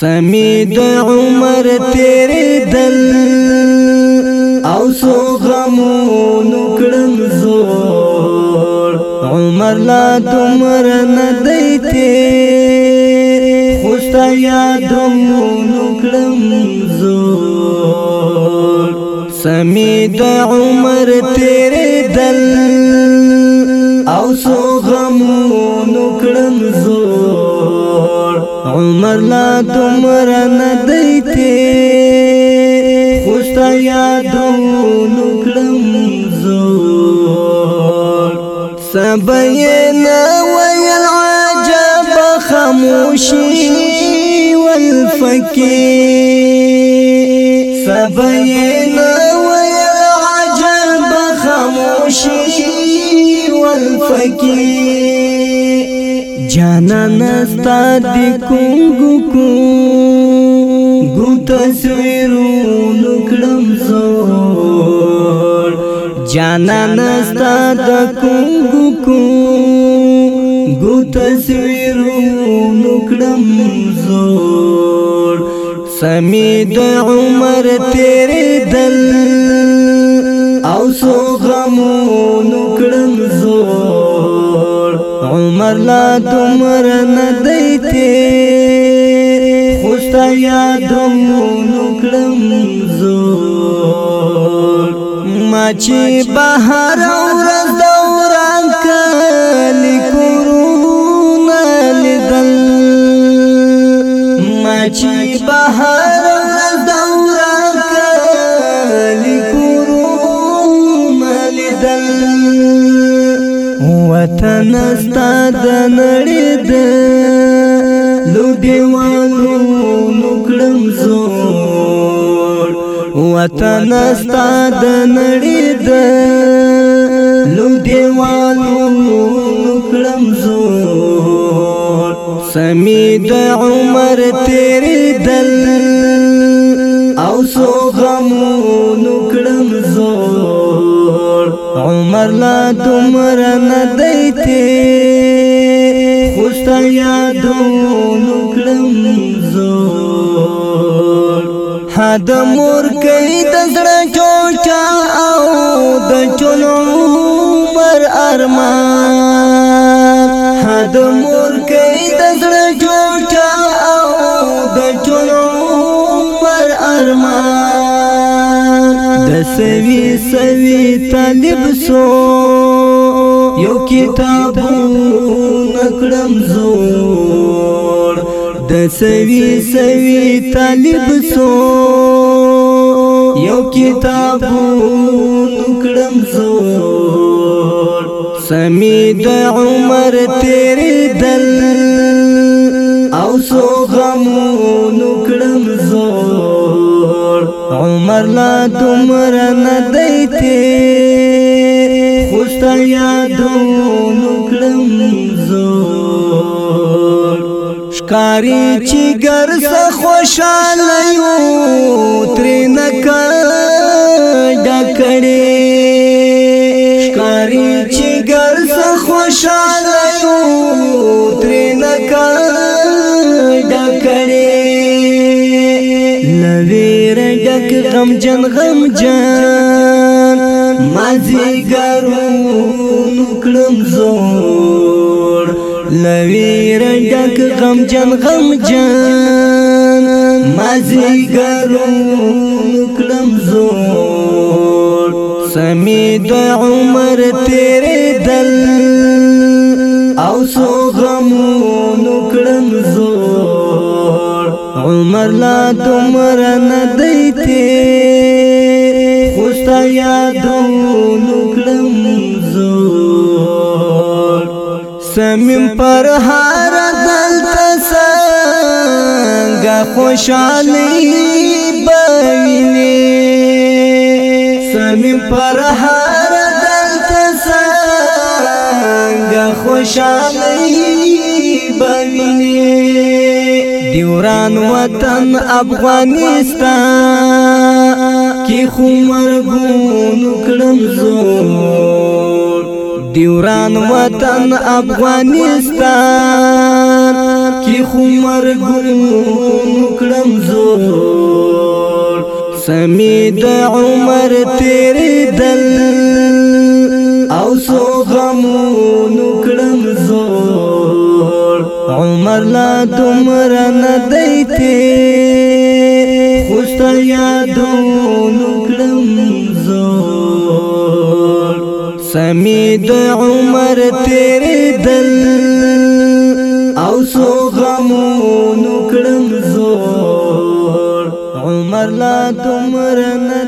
سمی د عمر تیرې دل او سو غمون کړم زور عمر لا تمر نه دیته خوشتا یادمون کړم زور سمی د عمر تیرې دل او سو غمون کړم زور عمر لا دمر نه خوشتا یادو نکلم کړم زور سبین نوی عجب خموشی والفکی سبین نوی عجب خموشی والفکی جانا نستا دی کونگو کون گو تصویرو لکڑم زور جانا نستا دا کونگو کون گو تصویرو لکڑم زور سمی د عمر تیرے دل او سو غمونو والا دمر ندی تی خوشتا یادم نکلم زور ما چی بحر ورز دوران کلی کرون لدل ما چی بحر ورز دوران کلی کرون لدل وطنه دیوانو مکړم زور وطن ستا د نړۍ د لو دیوانو مکړم زور سمي د عمر تیرې دل او سو غمو نکړم زور عمر لا تمر نه دیته ستا یادونو کلم زور حد مور کئی دزڑا چوچا او د چون عمر ارمان حد مور کئی دزڑا چوچا او د چون عمر ارمان دسوی سوی طالب سو یو کتابو نکړم زور د سوي سوي طالب سو یو کتاب نکړم زور سمي د عمر تیرې دل او سو غم نکړم زور عمر لا تمر نه دیته ستا یادونو کړم زور ښکاری چې ګرځ خوشاله یو ترې نکړ ډکړې ښکاری چې ګرځ خوشاله یو ترې نکړ ډکړې لویر ډک غم جن غم جن مازی گرون کلم زور لوی رنڈک غم جن غم جن مازی گرون کلم زور سمی دو عمر تیرے دل او سو غمون کلم زور عمر لا دمر ندی تیر ستا یادونو کړم زور سمیم پر هر دلته څنګه خوشالي بوینه سمیم پر هر دلته څنګه خوشالي بوینه دیوران وطن افغانستان خو مرګون کړم زور دیوران وطن افغانستان کی خو مرګون کړم زور سمې د عمر تیرې دل او سو غمون کړم زور عمر لا تمر منظور سمی د عمر تیرې دل او سو غمونو کړم زور عمر لا تمرنه